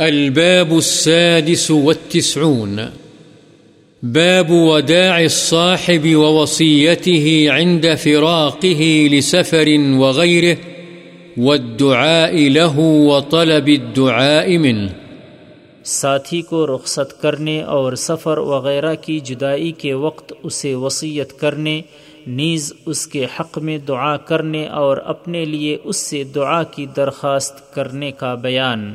الباب السادس والتسعون. باب وداع الصاحب ووصيته عند فراقه لسفر وغيره، والدعاء له وطلب الدعاء منه. ساتھی کو رخصت کرنے اور سفر وغیرہ کی جدائی کے وقت اسے وصیت کرنے، نیز اس کے حق میں دعا کرنے اور اپنے لیے اس سے دعا کی درخواست کرنے کا بیان۔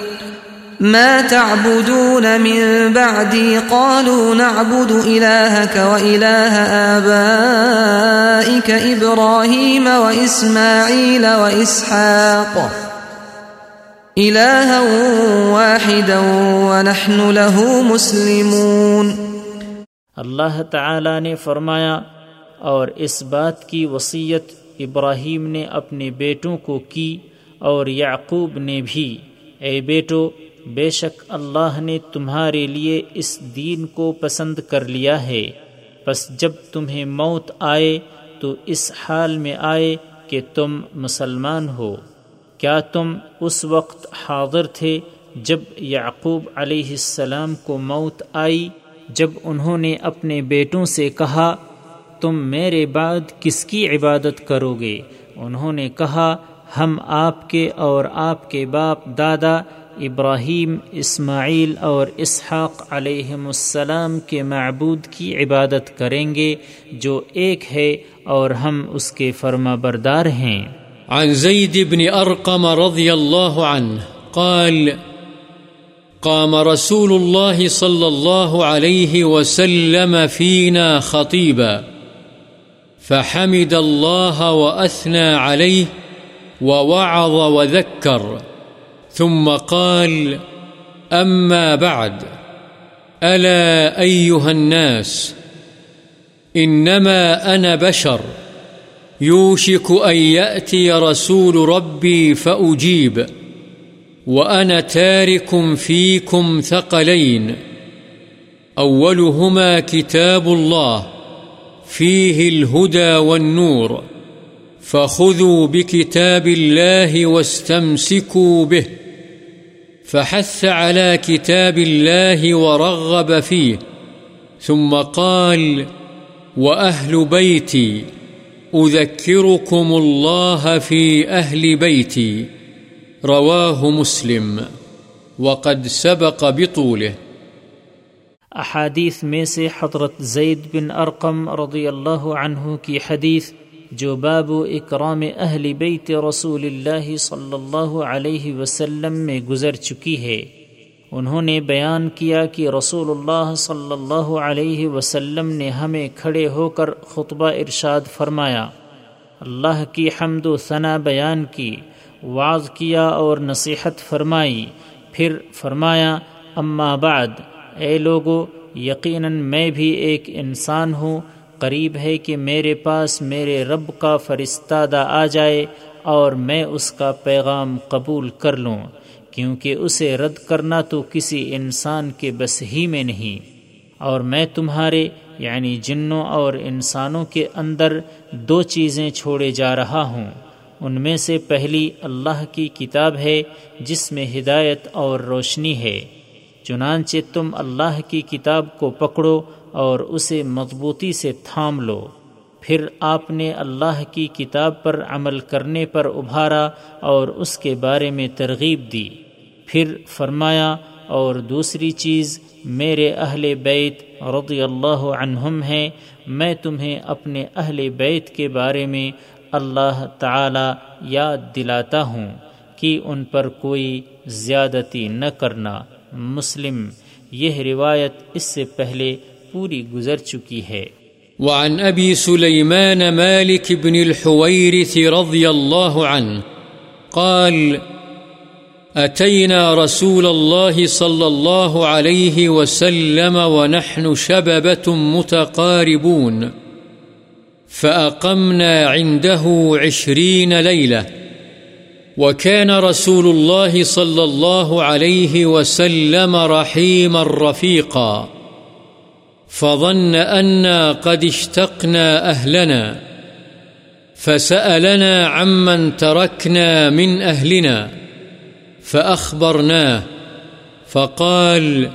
ما تعبدون من بعدي قالوا نعبد إلهك وإله آبائك إبراهيم وإسماعيل وإسحاق. إلها واحدا ونحن له مسلمون. اللہ تعالی نے فرمایا، اور اس بات کی وصیت ابراہیم نے اپنے بیٹوں کو کی، اور یعقوب نے بھی۔ اے بیٹو بے شک اللہ نے تمہارے لیے اس دین کو پسند کر لیا ہے۔ بس جب تمہیں موت آئے تو اس حال میں آئے کہ تم مسلمان ہو۔ کیا تم اس وقت حاضر تھے جب یعقوب علیہ السلام کو موت آئی، جب انہوں نے اپنے بیٹوں سے کہا، تم میرے بعد کس کی عبادت کرو گے؟ انہوں نے کہا، ہم آپ کے اور آپ کے باپ دادا ابراہیم، اسماعیل اور اسحاق علیہ السلام کے معبود کی عبادت کریں گے جو ایک ہے اور ہم اس کے فرما بردار ہیں۔ عن زيد بن أرقم رضي الله عنه قال، قام رسول الله صلى الله عليه وسلم فينا خطيبا فحمد الله وأثنى عليه ووعظ وذكر ثم قال، أما بعد، ألا أيها الناس، إنما أنا بشر، يوشك أن يأتي رسول ربي فأجيب، وأنا تارك فيكم ثقلين. أولهما كتاب الله، فيه الهدى والنور، فخذوا بكتاب الله واستمسكوا به. فحث على كتاب الله ورغب فيه، ثم قال وأهل بيتي، أذكركم الله في أهل بيتي، رواه مسلم، وقد سبق بطوله. احادیث میں سے حضرت زید بن ارقم رضی اللہ عنہ کی حدیث جو باب اکرام اہل بیت رسول اللہ صلی اللہ علیہ وسلم میں گزر چکی ہے۔ انہوں نے بیان کیا کہ رسول اللہ صلی اللہ علیہ وسلم نے ہمیں کھڑے ہو کر خطبہ ارشاد فرمایا۔ اللہ کی حمد و ثنا بیان کی واض کیا اور نصیحت فرمائی۔ پھر فرمایا، اما بعد، اے لوگو، یقیناً میں بھی ایک انسان ہوں۔ قریب ہے کہ میرے پاس میرے رب کا فرستادہ آ جائے اور میں اس کا پیغام قبول کر لوں، کیونکہ اسے رد کرنا تو کسی انسان کے بس ہی میں نہیں۔ اور میں تمہارے یعنی جنوں اور انسانوں کے اندر دو چیزیں چھوڑے جا رہا ہوں۔ ان میں سے پہلی اللہ کی کتاب ہے، جس میں ہدایت اور روشنی ہے۔ چنانچہ تم اللہ کی کتاب کو پکڑو اور اسے مضبوطی سے تھام لو۔ پھر آپ نے اللہ کی کتاب پر عمل کرنے پر ابھارا اور اس کے بارے میں ترغیب دی۔ پھر فرمایا، اور دوسری چیز، میرے اہل بیت رضی اللہ عنہم ہیں، میں تمہیں اپنے اہل بیت کے بارے میں اللہ تعالی یاد دلاتا ہوں کہ ان پر کوئی زیادتی نہ کرنا۔ مسلم، یہ روایت اس سے پہلے پوری گزر چکی ہے۔ وعن ابی سلیمان مالک بن الحویرث رضی اللہ عنہ قال أتينا رسول الله صلى الله عليه وسلم ونحن شببة متقاربون فأقمنا عنده عشرين ليلة وكان رسول الله صلى الله عليه وسلم رحيما رفيقا. فظن أنا قد اشتقنا أهلنا. فسألنا عمن تركنا من أهلنا. فأخبرناه. فقال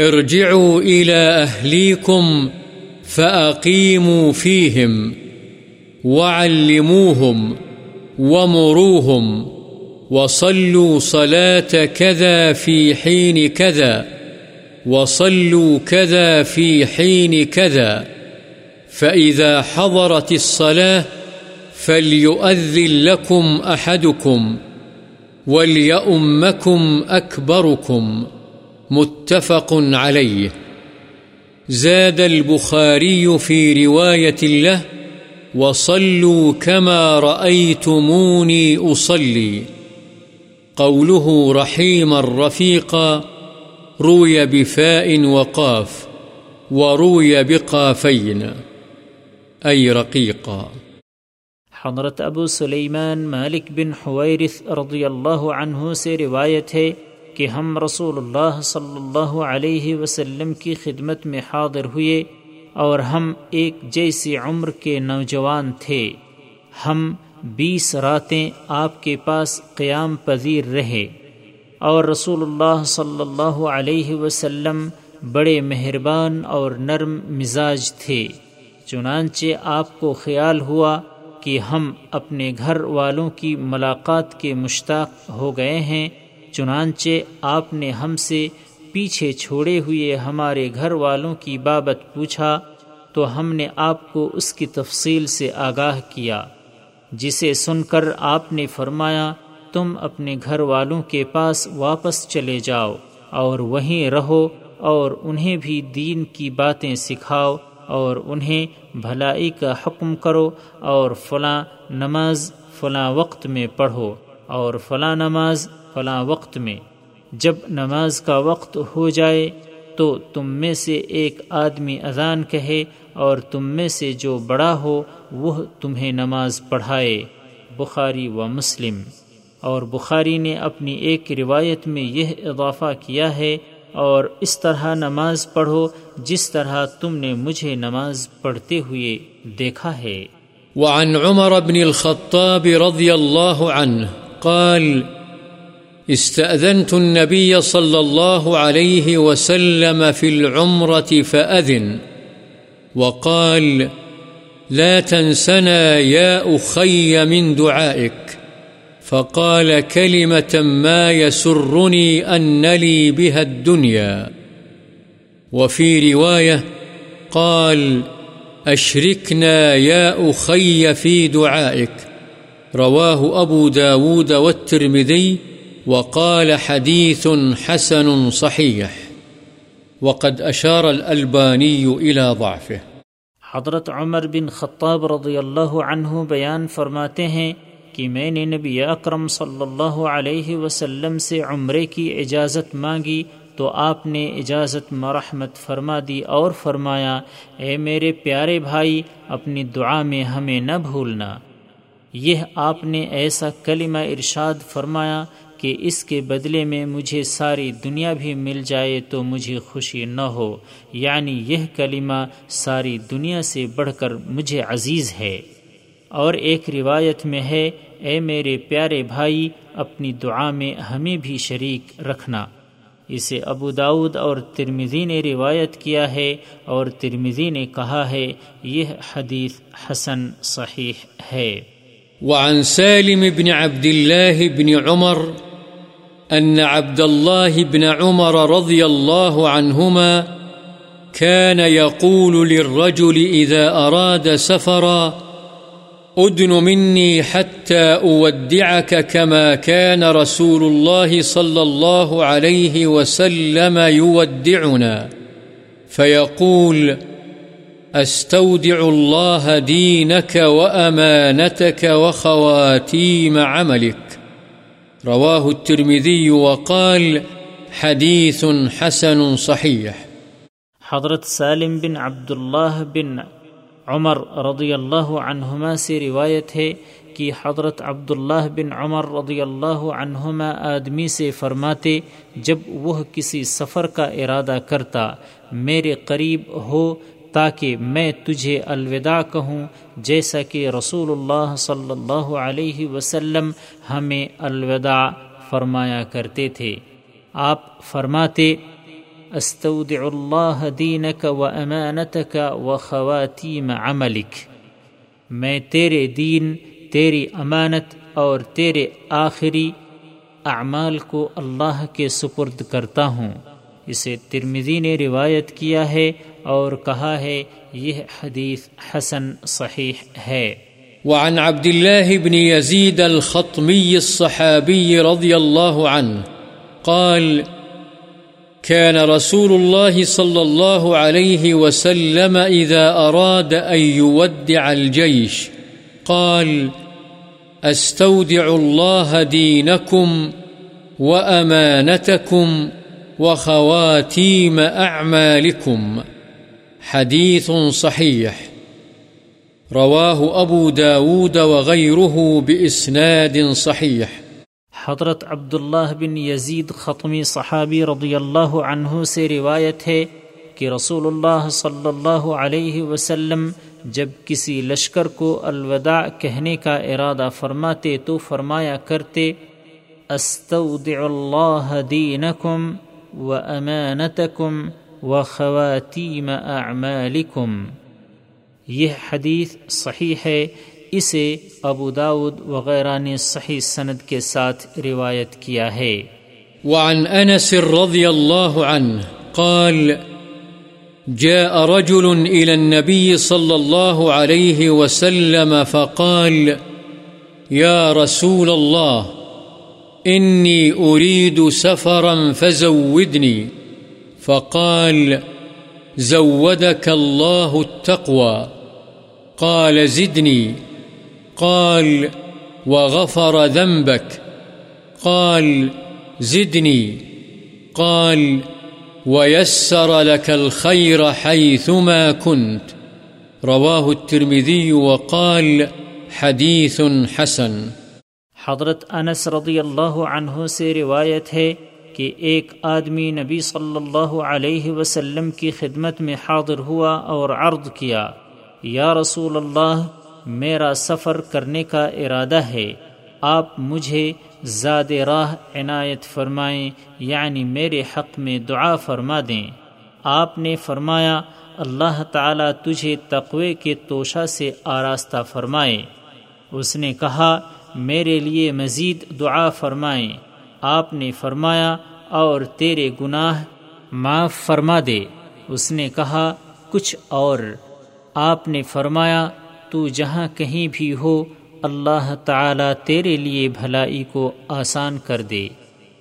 ارجعوا إلى أهليكم فأقيموا فيهم وعلموهم. ومروهم وصلوا صلاة كذا في حين كذا وصلوا كذا في حين كذا فإذا حضرت الصلاة فليؤذن لكم أحدكم وليؤمكم أكبركم متفق عليه زاد البخاري في رواية له وصلوا كما رأيتموني أصلي. قوله رحيما رفيقا روي بفاء وقاف وروي بقافين، أي رقيقا. حضرت ابو سلیمان مالک بن حویرث رضی اللہ عنہ سے روایت ہے کہ ہم رسول اللہ صلی اللہ علیہ وسلم کی خدمت میں حاضر ہوئے اور ہم ایک جیسی عمر کے نوجوان تھے۔ ہم بیس راتیں آپ کے پاس قیام پذیر رہے۔ اور رسول اللہ صلی اللہ علیہ وسلم بڑے مہربان اور نرم مزاج تھے۔ چنانچہ آپ کو خیال ہوا کہ ہم اپنے گھر والوں کی ملاقات کے مشتاق ہو گئے ہیں، چنانچہ آپ نے ہم سے پیچھے چھوڑے ہوئے ہمارے گھر والوں کی بابت پوچھا تو ہم نے آپ کو اس کی تفصیل سے آگاہ کیا، جسے سن کر آپ نے فرمایا، تم اپنے گھر والوں کے پاس واپس چلے جاؤ اور وہیں رہو اور انہیں بھی دین کی باتیں سکھاؤ اور انہیں بھلائی کا حکم کرو اور فلاں نماز فلاں وقت میں پڑھو اور فلاں نماز فلاں وقت میں۔ جب نماز کا وقت ہو جائے تو تم میں سے ایک آدمی اذان کہے اور تم میں سے جو بڑا ہو، وہ تمہیں نماز پڑھائے۔ بخاری و مسلم۔ اور بخاری نے اپنی ایک روایت میں یہ اضافہ کیا ہے، اور اس طرح نماز پڑھو جس طرح تم نے مجھے نماز پڑھتے ہوئے دیکھا ہے۔ وعن عمر بن الخطاب رضي الله عنه قال، استأذنت النبي صلى الله عليه وسلم في العمرة فأذن۔ وقال، لا تنسنا يا أخي من دعائك. فقال كلمة ما يسرني أن لي بها الدنيا. وفي رواية قال، أشركنا يا أخي في دعائك. رواه أبو داود والترمذي وقال حديث حسن صحيح. وقد أشار الألباني إلى ضعفه. حضرت عمر بن خطاب رضی اللہ عنہ بیان فرماتے ہیں کہ میں نے نبی اکرم صلی اللہ علیہ وسلم سے عمرے کی اجازت مانگی تو آپ نے اجازت مرحمت فرما دی اور فرمایا، اے میرے پیارے بھائی، اپنی دعا میں ہمیں نہ بھولنا۔ یہ آپ نے ایسا کلمہ ارشاد فرمایا کہ اس کے بدلے میں مجھے ساری دنیا بھی مل جائے تو مجھے خوشی نہ ہو۔ یعنی یہ کلمہ ساری دنیا سے بڑھ کر مجھے عزیز ہے۔ اور ایک روایت میں ہے، اے میرے پیارے بھائی، اپنی دعا میں ہمیں بھی شریک رکھنا۔ اسے ابو داود اور ترمزی نے روایت کیا ہے اور ترمزی نے کہا ہے، یہ حدیث حسن صحیح ہے۔ وعن سالم بن عبد الله بن عمر أن عبد الله بن عمر رضي الله عنهما كان يقول للرجل إذا أراد سفراً، أدن مني حتى أودعك كما كان رسول الله صلى الله عليه وسلم يودعنا. فيقول أستودع الله دينك وأمانتك وخواتيم عملك. رواه الترمذي وقال حديث حسن صحيح. حضرت سالم بن عبداللہ بن عمر رضی اللہ عنہما سے روایت ہے کہ حضرت عبداللہ بن عمر رضی اللہ عنہما آدمی سے فرماتے، جب وہ کسی سفر کا ارادہ کرتا، میرے قریب ہو تاکہ میں تجھے الوداع کہوں، جیسا کہ رسول اللہ صلی اللہ علیہ وسلم ہمیں الوداع فرمایا کرتے تھے۔ آپ فرماتے، استودع اللہ دینک و امانتک و خواتیم عملک۔ میں تیرے دین، تیری امانت اور تیرے آخری اعمال کو اللہ کے سپرد کرتا ہوں۔ اسے ترمزی نے روایت کیا ہے اور کہا ہے، یہ حدیث حسن صحیح ہے۔ وعن عبد الله بن يزيد الخطمي الصحابي رضي الله عنه قال كان رسول الله صلى الله عليه وسلم إذا أراد أن يودع الجيش قال أستودع الله دينكم وأمانتكم وخواتيم أعمالكم حديث صحيح رواه أبو داود وغيره بإسناد صحيح حضرت عبداللہ بن یزید ختمی صحابی رضی اللہ عنہ سے روایت ہے کہ رسول اللہ صلی اللہ علیہ وسلم جب کسی لشکر کو الوداع کہنے کا ارادہ فرماتے تو فرمایا کرتے استودع اللہ دینکم و امانتکم و اعمالکم یہ حدیث صحیح ہے، اسے ابو داود وغیرہ نے صحیح سند کے ساتھ روایت کیا ہے۔ وعن انس رضی اللہ عنہ قال، جاء رجل إلى النبي صلى الله عليه وسلم فقال، يا رسول الله إني أريد سفرا فزودني فقال زودك الله التقوى قال زدني قال وغفر ذنبك قال زدني قال ويسر لك الخير حيثما كنت رواه الترمذي وقال حديث حسن حضرت انس رضی اللہ عنہ سے روایت ہے کہ ایک آدمی نبی صلی اللہ علیہ وسلم کی خدمت میں حاضر ہوا اور عرض کیا، یا رسول اللہ، میرا سفر کرنے کا ارادہ ہے، آپ مجھے زاد راہ عنایت فرمائیں یعنی میرے حق میں دعا فرما دیں۔ آپ نے فرمایا، اللہ تعالیٰ تجھے تقوی کے توشہ سے آراستہ فرمائے۔ اس نے کہا میرے لیے مزید دعا فرمائیں۔ آپ نے فرمایا، اور تیرے گناہ معاف فرما دے۔ اس نے کہا، کچھ اور۔ آپ نے فرمایا، تو جہاں کہیں بھی ہو، اللہ تعالی تیرے لیے بھلائی کو آسان کر دے۔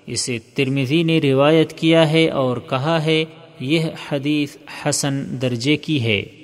اسے ترمزی نے روایت کیا ہے اور کہا ہے، یہ حدیث حسن درجے کی ہے۔